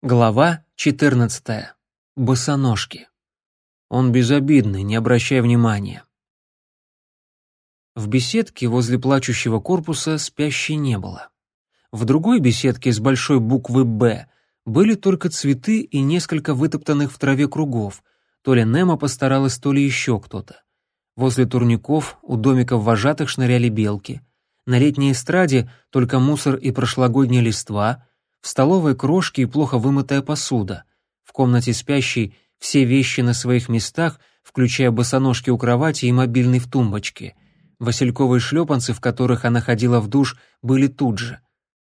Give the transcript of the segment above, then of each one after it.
Глава 14. Босоножки. Он безобидный, не обращай внимания. В беседке возле плачущего корпуса спящей не было. В другой беседке с большой буквы «Б» были только цветы и несколько вытоптанных в траве кругов. То ли Немо постаралась, то ли еще кто-то. Возле турников у домиков вожатых шныряли белки. На летней эстраде только мусор и прошлогодняя листва — в столовой крошки и плохо вымытая посуда. В комнате спящей все вещи на своих местах, включая босоножки у кровати и мобильный в тумбочке. Васильковые шлепанцы, в которых она ходила в душ, были тут же.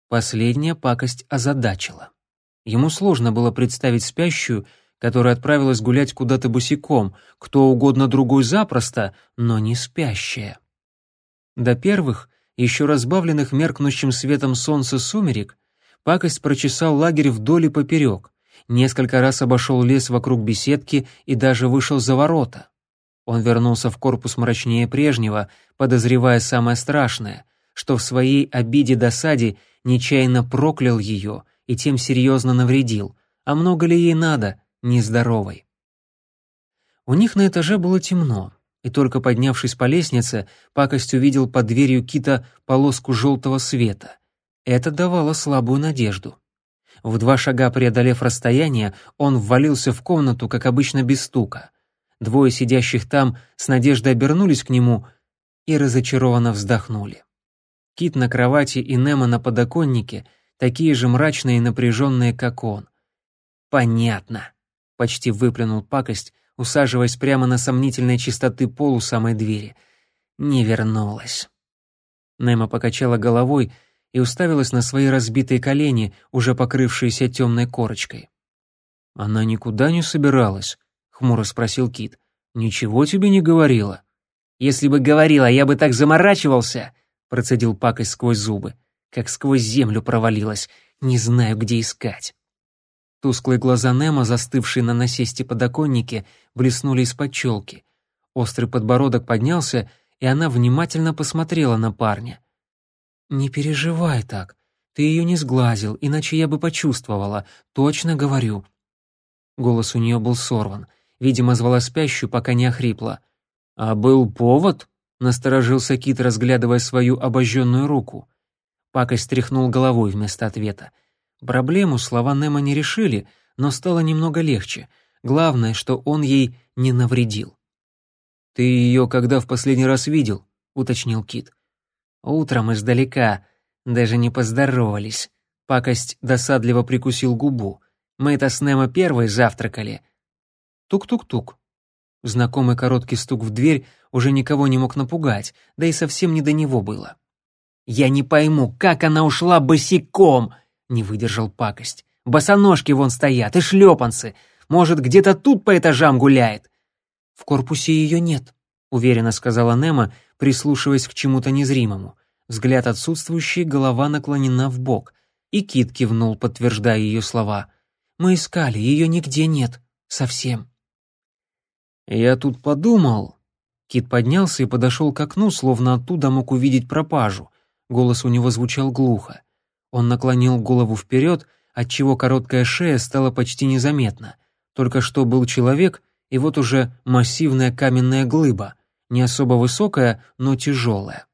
Последняя пакость озадачила. Ему сложно было представить спящую, которая отправилась гулять куда-то босиком, кто угодно другой запросто, но не спящая. До первых, еще разбавленных меркнущим светом солнца сумерек, Пакость прочесал лагерь вдоль и поперек, несколько раз обошел лес вокруг беседки и даже вышел за ворота. Он вернулся в корпус мрачнее прежнего, подозревая самое страшное, что в своей обиде-досаде нечаянно проклял ее и тем серьезно навредил, а много ли ей надо, нездоровой. У них на этаже было темно, и только поднявшись по лестнице, Пакость увидел под дверью кита полоску желтого света — это давало слабую надежду. В два шага преодолев расстояние, он ввалился в комнату, как обычно, без стука. Двое сидящих там с надеждой обернулись к нему и разочарованно вздохнули. Кит на кровати и Немо на подоконнике, такие же мрачные и напряженные, как он. «Понятно», — почти выплюнул пакость, усаживаясь прямо на сомнительной чистоты пол у самой двери. «Не вернулась». Немо покачала головой, и уставилась на свои разбитые колени, уже покрывшиеся темной корочкой. «Она никуда не собиралась?» — хмуро спросил Кит. «Ничего тебе не говорила?» «Если бы говорила, я бы так заморачивался!» — процедил пакость сквозь зубы. Как сквозь землю провалилась. Не знаю, где искать. Тусклые глаза Немо, застывшие на насесте подоконнике, блеснули из-под челки. Острый подбородок поднялся, и она внимательно посмотрела на парня. «Не переживай так. Ты ее не сглазил, иначе я бы почувствовала. Точно говорю». Голос у нее был сорван. Видимо, звала спящую, пока не охрипла. «А был повод?» — насторожился Кит, разглядывая свою обожженную руку. Пакость стряхнул головой вместо ответа. Проблему слова Немо не решили, но стало немного легче. Главное, что он ей не навредил. «Ты ее когда в последний раз видел?» — уточнил Кит. Утром издалека, даже не поздоровались. Пакость досадливо прикусил губу. Мы-то с Немо первые завтракали. Тук-тук-тук. Знакомый короткий стук в дверь уже никого не мог напугать, да и совсем не до него было. «Я не пойму, как она ушла босиком!» — не выдержал пакость. «Босоножки вон стоят и шлепанцы. Может, где-то тут по этажам гуляет?» «В корпусе ее нет», — уверенно сказала Немо, прислушиваясь к чему-то незримому. Взгляд отсутствующий, голова наклонена в бок. И Кит кивнул, подтверждая ее слова. «Мы искали, ее нигде нет. Совсем». «Я тут подумал...» Кит поднялся и подошел к окну, словно оттуда мог увидеть пропажу. Голос у него звучал глухо. Он наклонил голову вперед, отчего короткая шея стала почти незаметна. Только что был человек, и вот уже массивная каменная глыба — не особо высокая, но тяжелая.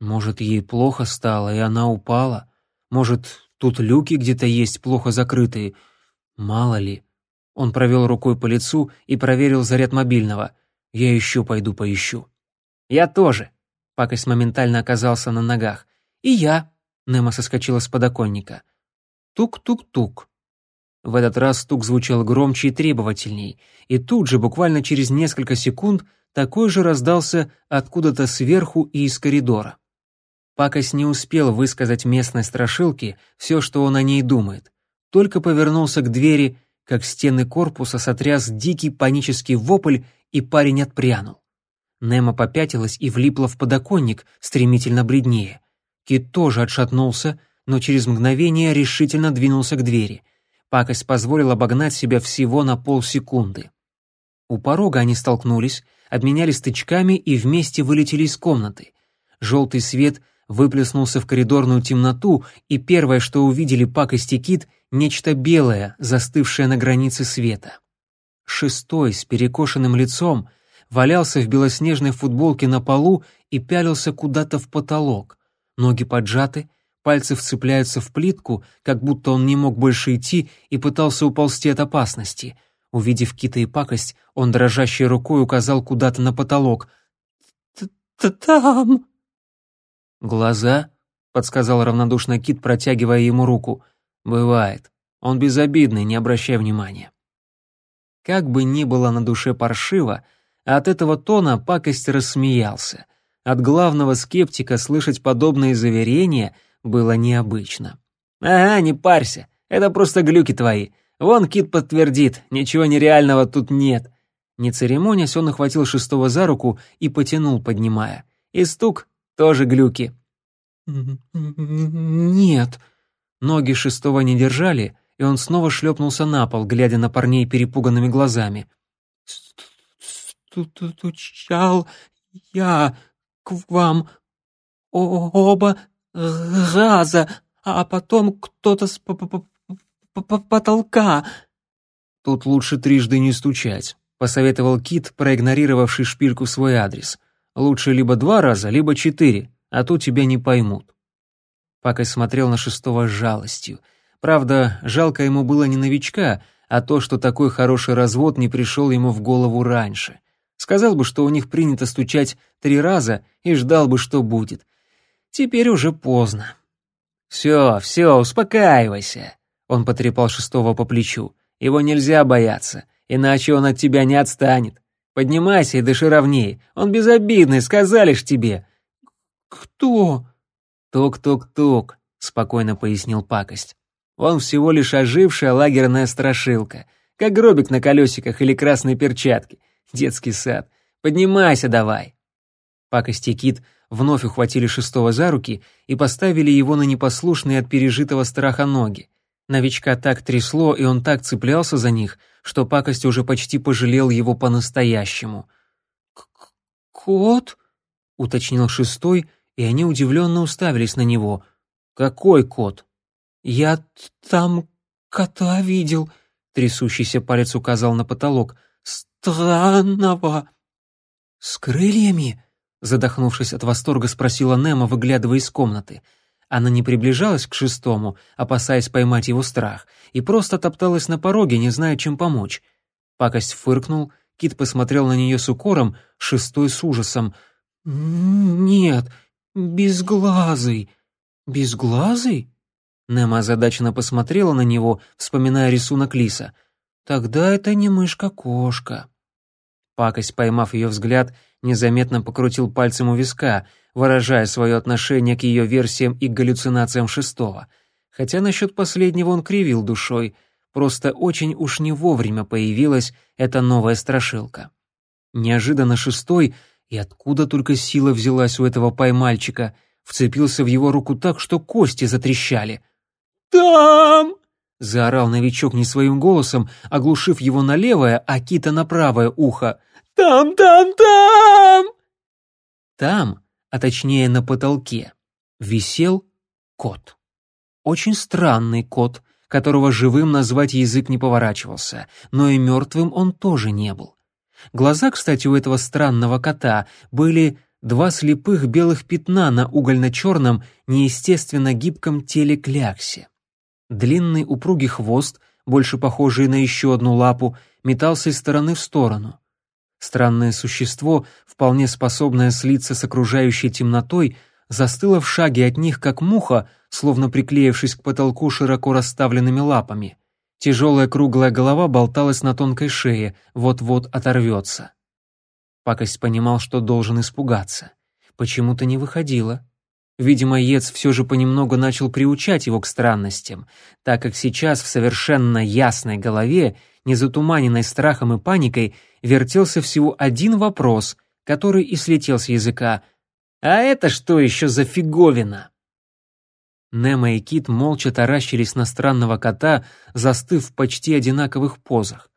Может, ей плохо стало, и она упала? Может, тут люки где-то есть, плохо закрытые? Мало ли. Он провел рукой по лицу и проверил заряд мобильного. Я еще пойду поищу. Я тоже. Пакость моментально оказался на ногах. И я. Немо соскочила с подоконника. Тук-тук-тук. В этот раз стук звучал громче и требовательней, и тут же, буквально через несколько секунд, такой же раздался откуда-то сверху и из коридора. Пакость не успел высказать местной страшилке все, что он о ней думает. Только повернулся к двери, как стены корпуса сотряс дикий панический вопль, и парень отпрянул. Немо попятилась и влипла в подоконник, стремительно бледнее. Кит тоже отшатнулся, но через мгновение решительно двинулся к двери. Пакость позволил обогнать себя всего на полсекунды. У порога они столкнулись, обменялись тычками и вместе вылетели из комнаты. Желтый свет выплеснулся в коридорную темноту, и первое, что увидели Пак и Стекит, нечто белое, застывшее на границе света. Шестой с перекошенным лицом валялся в белоснежной футболке на полу и пялился куда-то в потолок. Ноги поджаты, пальцы вцепляются в плитку, как будто он не мог больше идти и пытался уползти от опасности. Увидев кита и пакость, он дрожащей рукой указал куда-то на потолок. «Там!» «Глаза?» — подсказал равнодушно кит, протягивая ему руку. «Бывает. Он безобидный, не обращай внимания». Как бы ни было на душе паршиво, от этого тона пакость рассмеялся. От главного скептика слышать подобные заверения было необычно. «Ага, не парься, это просто глюки твои. Вон Кит подтвердит, ничего нереального тут нет». Не церемонясь, он охватил шестого за руку и потянул, поднимая. И стук тоже глюки. «Нет». Ноги шестого не держали, и он снова шлепнулся на пол, глядя на парней перепуганными глазами. «Стучал я к вам оба раза, а потом кто-то с потолка». «Тут лучше трижды не стучать», — посоветовал Кит, проигнорировавший шпильку в свой адрес. «Лучше либо два раза, либо четыре, а то тебя не поймут». Пакой смотрел на шестого с жалостью. Правда, жалко ему было не новичка, а то, что такой хороший развод не пришел ему в голову раньше. Сказал бы, что у них принято стучать три раза, и ждал бы, что будет. Теперь уже поздно. «Все, все, успокаивайся», — он потрепал шестого по плечу. «Его нельзя бояться, иначе он от тебя не отстанет. Поднимайся и дыши ровнее, он безобидный, сказали ж тебе». «Кто?» «Тук-тук-тук», — спокойно пояснил пакость. Он всего лишь ожившая лагерная страшилка, как гробик на колесиках или красные перчатки. Детский сад. Поднимайся давай. Пакость и Кит вновь ухватили шестого за руки и поставили его на непослушные от пережитого страха ноги. Новичка так трясло, и он так цеплялся за них, что пакость уже почти пожалел его по-настоящему. «Кот?» — уточнил шестой, и они удивленно уставились на него. «Какой кот?» «Я там кота видел», — трясущийся палец указал на потолок. «Странного». «С крыльями?» — задохнувшись от восторга, спросила Немо, выглядывая из комнаты. Она не приближалась к шестому, опасаясь поймать его страх, и просто топталась на пороге, не зная, чем помочь. Пакость фыркнул, Кит посмотрел на нее с укором, шестой с ужасом. «Нет, безглазый». «Безглазый?» Немо озадаченно посмотрела на него, вспоминая рисунок лиса. «Тогда это не мышка-кошка». Пакость, поймав ее взгляд, незаметно покрутил пальцем у виска, выражая свое отношение к ее версиям и галлюцинациям шестого. Хотя насчет последнего он кривил душой, просто очень уж не вовремя появилась эта новая страшилка. Неожиданно шестой, и откуда только сила взялась у этого поймальчика, вцепился в его руку так, что кости затрещали. «Там!» — заорал новичок не своим голосом, оглушив его на левое, а Кита на правое ухо. «Там, там, там!» Там, а точнее на потолке, висел кот. Очень странный кот, которого живым назвать язык не поворачивался, но и мертвым он тоже не был. Глаза, кстати, у этого странного кота были два слепых белых пятна на угольно-черном, неестественно гибком теле кляксе. Длинный упругий хвост, больше похожий на еще одну лапу, метался из стороны в сторону. Странное существо, вполне способное слиться с окружающей темнотой, застыло в шаге от них, как муха, словно приклеившись к потолку широко расставленными лапами. Тяжелая круглая голова болталась на тонкой шее, вот-вот оторвется. Пакость понимал, что должен испугаться. Почему-то не выходило. Видимо, Ец все же понемногу начал приучать его к странностям, так как сейчас в совершенно ясной голове, не затуманенной страхом и паникой, вертелся всего один вопрос, который и слетел с языка. «А это что еще за фиговина?» Немо и Кит молча таращились на странного кота, застыв в почти одинаковых позах.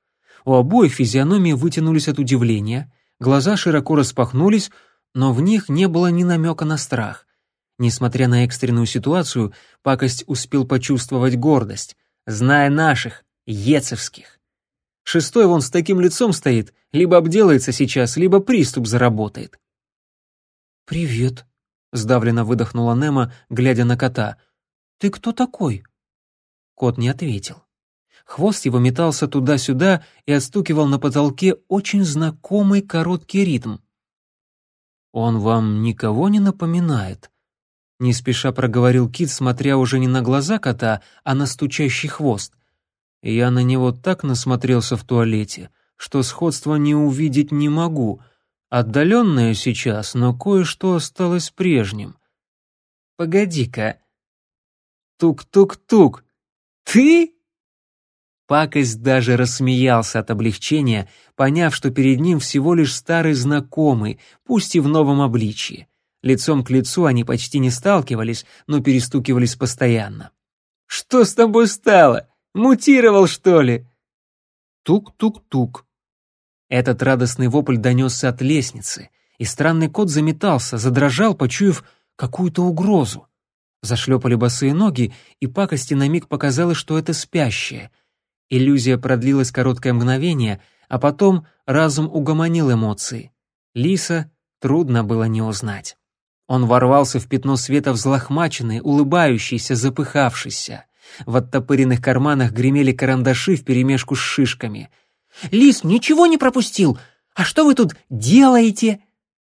У обоих физиономии вытянулись от удивления, глаза широко распахнулись, но в них не было ни намека на страх — Несмотря на экстренную ситуацию, пакость успел почувствовать гордость. зная наших, ецевских. Шестой вон с таким лицом стоит, либо обделается сейчас, либо приступ заработает. «Привет», — сдавленно выдохнула Немо, глядя на кота. «Ты кто такой?» Кот не ответил. Хвост его метался туда-сюда и отстукивал на потолке очень знакомый короткий ритм. «Он вам никого не напоминает?» Не спеша проговорил Кит, смотря уже не на глаза кота, а на стучащий хвост. Я на него так насмотрелся в туалете, что сходства не увидеть не могу. Отдаленное сейчас, но кое-что осталось прежним. «Погоди-ка». «Тук-тук-тук! Ты?» Пакость даже рассмеялся от облегчения, поняв, что перед ним всего лишь старый знакомый, пусть и в новом обличье. Лицом к лицу они почти не сталкивались, но перестукивались постоянно. «Что с тобой стало? Мутировал, что ли?» Тук-тук-тук. Этот радостный вопль донесся от лестницы, и странный кот заметался, задрожал, почуяв какую-то угрозу. Зашлепали босые ноги, и пакости на миг показалось, что это спящее — Иллюзия продлилась короткое мгновение, а потом разум угомонил эмоции. Лиса трудно было не узнать. Он ворвался в пятно света взлохмаченный, улыбающийся, запыхавшийся. В оттопыренных карманах гремели карандаши вперемешку с шишками. «Лис ничего не пропустил! А что вы тут делаете?»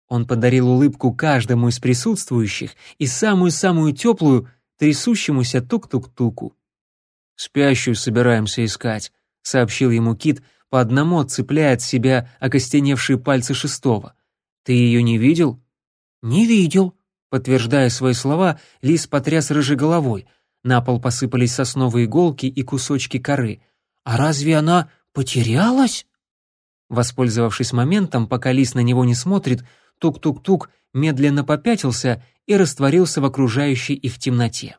Он подарил улыбку каждому из присутствующих и самую-самую теплую трясущемуся тук-тук-туку. «Спящую собираемся искать», — сообщил ему Кит, по одному отцепляя от себя окостеневшие пальцы шестого. «Ты ее не видел?» «Не видел», — подтверждая свои слова, лис потряс рыжей головой. На пол посыпались сосновые иголки и кусочки коры. «А разве она потерялась?» Воспользовавшись моментом, пока лис на него не смотрит, тук-тук-тук медленно попятился и растворился в окружающей их темноте.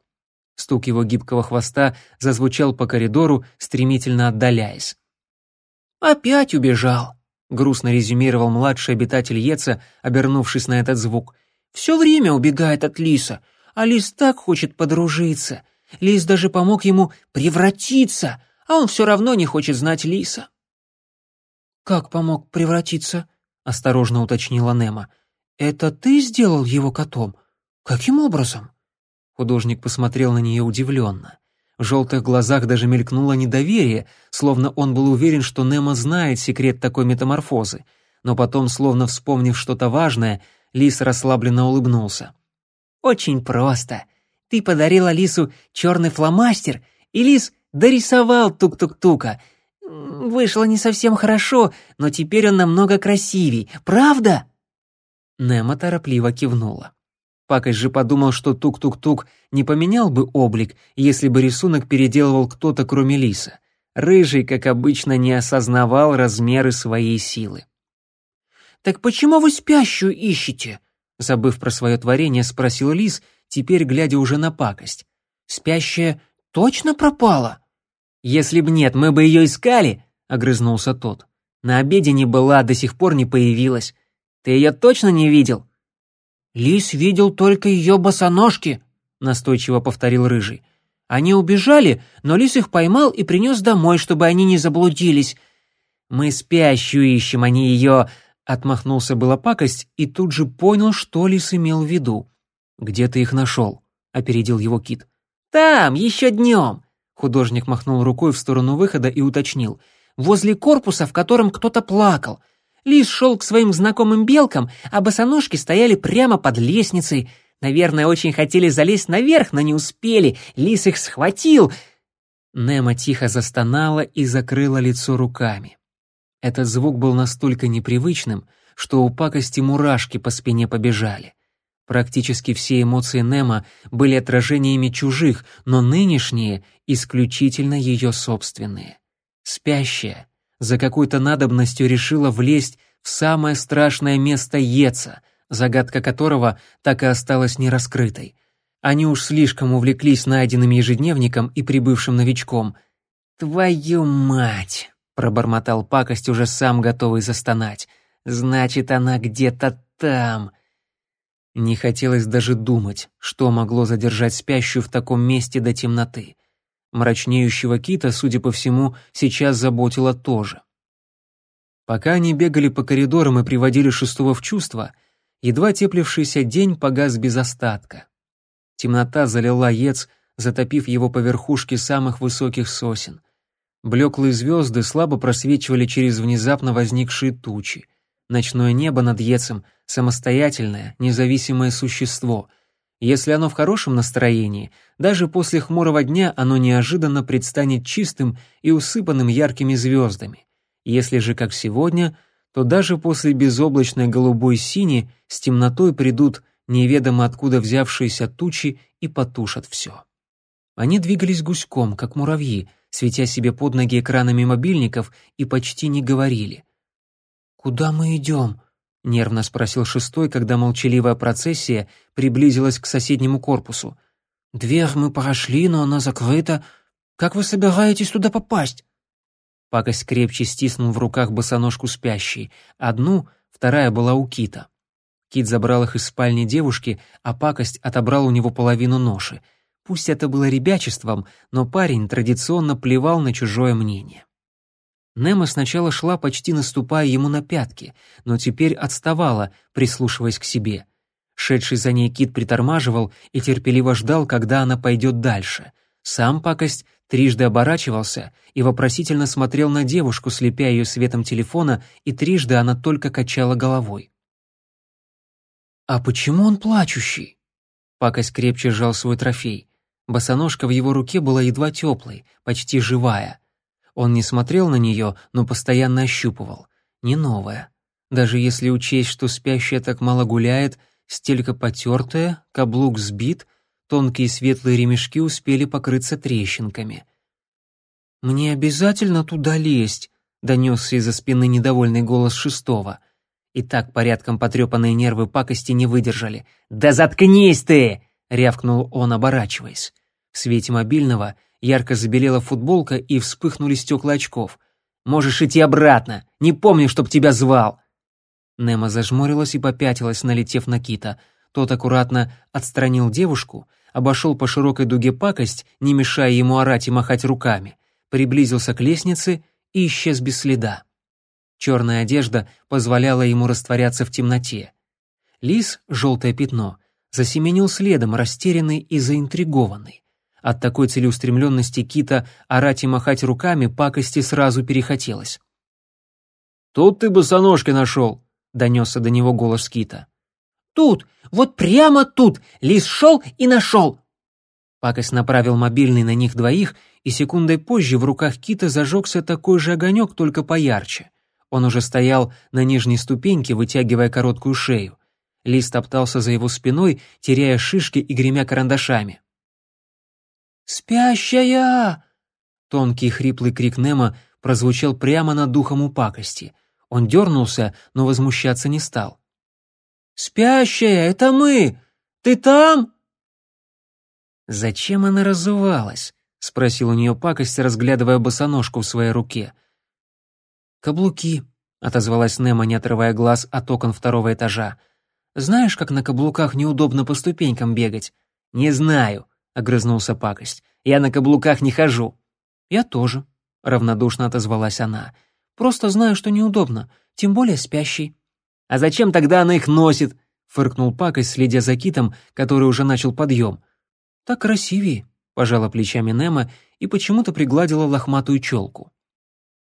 Стук его гибкого хвоста зазвучал по коридору, стремительно отдаляясь. «Опять убежал», — грустно резюмировал младший обитатель Еца, обернувшись на этот звук. «Все время убегает от Лиса, а Лис так хочет подружиться. Лис даже помог ему превратиться, а он все равно не хочет знать Лиса». «Как помог превратиться?» — осторожно уточнила Немо. «Это ты сделал его котом? Каким образом?» Художник посмотрел на нее удивленно. В желтых глазах даже мелькнуло недоверие, словно он был уверен, что Немо знает секрет такой метаморфозы. Но потом, словно вспомнив что-то важное, Лис расслабленно улыбнулся. «Очень просто. Ты подарила Лису черный фломастер, и Лис дорисовал тук-тук-тука. Вышло не совсем хорошо, но теперь он намного красивей, правда?» Немо торопливо кивнула. Пакость же подумал, что тук-тук-тук не поменял бы облик, если бы рисунок переделывал кто-то, кроме Лиса. Рыжий, как обычно, не осознавал размеры своей силы. «Так почему вы спящую ищете?» Забыв про свое творение, спросил Лис, теперь глядя уже на пакость. «Спящая точно пропала?» «Если б нет, мы бы ее искали», — огрызнулся тот. «На обеде не была, до сих пор не появилась. Ты ее точно не видел?» «Лис видел только ее босоножки», — настойчиво повторил Рыжий. «Они убежали, но лис их поймал и принес домой, чтобы они не заблудились». «Мы спящую ищем, а не ее...» — отмахнулся была пакость и тут же понял, что лис имел в виду. «Где ты их нашел?» — опередил его кит. «Там, еще днем!» Художник махнул рукой в сторону выхода и уточнил. «Возле корпуса, в котором кто-то плакал. Лис шел к своим знакомым белкам, а босоножки стояли прямо под лестницей. Наверное, очень хотели залезть наверх, но не успели. Лис их схватил. Немо тихо застонала и закрыла лицо руками. Этот звук был настолько непривычным, что у пакости мурашки по спине побежали. Практически все эмоции Немо были отражениями чужих, но нынешние — исключительно ее собственные. Спящая, за какой-то надобностью решила влезть в самое страшное место Еца, загадка которого так и осталась нераскрытой. Они уж слишком увлеклись найденным ежедневником и прибывшим новичком. «Твою мать!» — пробормотал пакость, уже сам готовый застонать. «Значит, она где-то там!» Не хотелось даже думать, что могло задержать спящую в таком месте до темноты. Мрачнеющего кита, судя по всему, сейчас заботило тоже. Пока они бегали по коридорам и приводили шестого в чувство, едва теплившийся день погас без остатка. Темнота залила ец, затопив его по верхушке самых высоких сосен. Блеклые звезды слабо просвечивали через внезапно возникшие тучи. Ночное небо над Ецем — самостоятельное, независимое существо. Если оно в хорошем настроении, даже после хмурого дня оно неожиданно предстанет чистым и усыпанным яркими звездами. Если же как сегодня, то даже после безоблачной голубой сини с темнотой придут неведомо откуда взявшиеся тучи и потушат все. Они двигались гуськом, как муравьи, светя себе под ноги экранами мобильников и почти не говорили. «Куда мы идем?» — нервно спросил шестой, когда молчаливая процессия приблизилась к соседнему корпусу. «Дверь мы прошли, но она закрыта. Как вы собираетесь туда попасть?» Пакость крепче стиснул в руках босоножку спящей. Одну, вторая была у Кита. Кит забрал их из спальни девушки, а пакость отобрал у него половину ноши. Пусть это было ребячеством, но парень традиционно плевал на чужое мнение. Немо сначала шла, почти наступая ему на пятки, но теперь отставала, прислушиваясь к себе. Шедший за ней кит притормаживал и терпеливо ждал, когда она пойдет дальше. Сам пакость трижды оборачивался и вопросительно смотрел на девушку, слепя ее светом телефона, и трижды она только качала головой. «А почему он плачущий?» Пакость крепче сжал свой трофей. Босоножка в его руке была едва теплой, почти живая. Он не смотрел на нее, но постоянно ощупывал. Не новая. Даже если учесть, что спящая так мало гуляет, стелька потертая, каблук сбит — Тонкие светлые ремешки успели покрыться трещинками. «Мне обязательно туда лезть», — донесся из-за спины недовольный голос шестого. И так порядком потрепанные нервы пакости не выдержали. «Да заткнись ты!» — рявкнул он, оборачиваясь. В свете мобильного ярко забелела футболка и вспыхнули стекла очков. «Можешь идти обратно! Не помню, чтоб тебя звал!» Немо зажмурилась и попятилась, налетев на Кита. Тот аккуратно отстранил девушку — обошел по широкой дуге пакость, не мешая ему орать и махать руками, приблизился к лестнице и исчез без следа. Черная одежда позволяла ему растворяться в темноте. Лис, желтое пятно, засеменил следом, растерянный и заинтригованный. От такой целеустремленности кита орать и махать руками пакости сразу перехотелось. «Тут ты босоножки нашел», — донесся до него голос кита. Тут, вот прямо тут, лис шел и нашел!» Пакость направил мобильный на них двоих, и секундой позже в руках Кита зажегся такой же огонек, только поярче. Он уже стоял на нижней ступеньке, вытягивая короткую шею. Лис топтался за его спиной, теряя шишки и гремя карандашами. «Спящая!» Тонкий хриплый крик Немо прозвучал прямо над духом у пакости. Он дернулся, но возмущаться не стал. «Спящая, это мы! Ты там?» «Зачем она разувалась?» — спросил у нее пакость, разглядывая босоножку в своей руке. «Каблуки», — отозвалась Немо, не отрывая глаз от окон второго этажа. «Знаешь, как на каблуках неудобно по ступенькам бегать?» «Не знаю», — огрызнулся пакость. «Я на каблуках не хожу». «Я тоже», — равнодушно отозвалась она. «Просто знаю, что неудобно, тем более спящий». «А зачем тогда она их носит?» — фыркнул Пакость, следя за китом, который уже начал подъем. «Так красивее», — пожала плечами Немо и почему-то пригладила лохматую челку.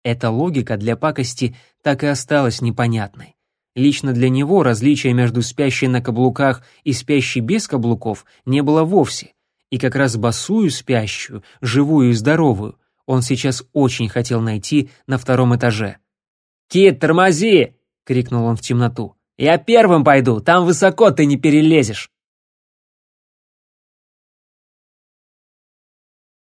Эта логика для Пакости так и осталась непонятной. Лично для него различия между спящей на каблуках и спящей без каблуков не было вовсе. И как раз босую спящую, живую и здоровую, он сейчас очень хотел найти на втором этаже. «Кит, тормози!» крикнул он в темноту. «Я первым пойду, там высоко ты не перелезешь!»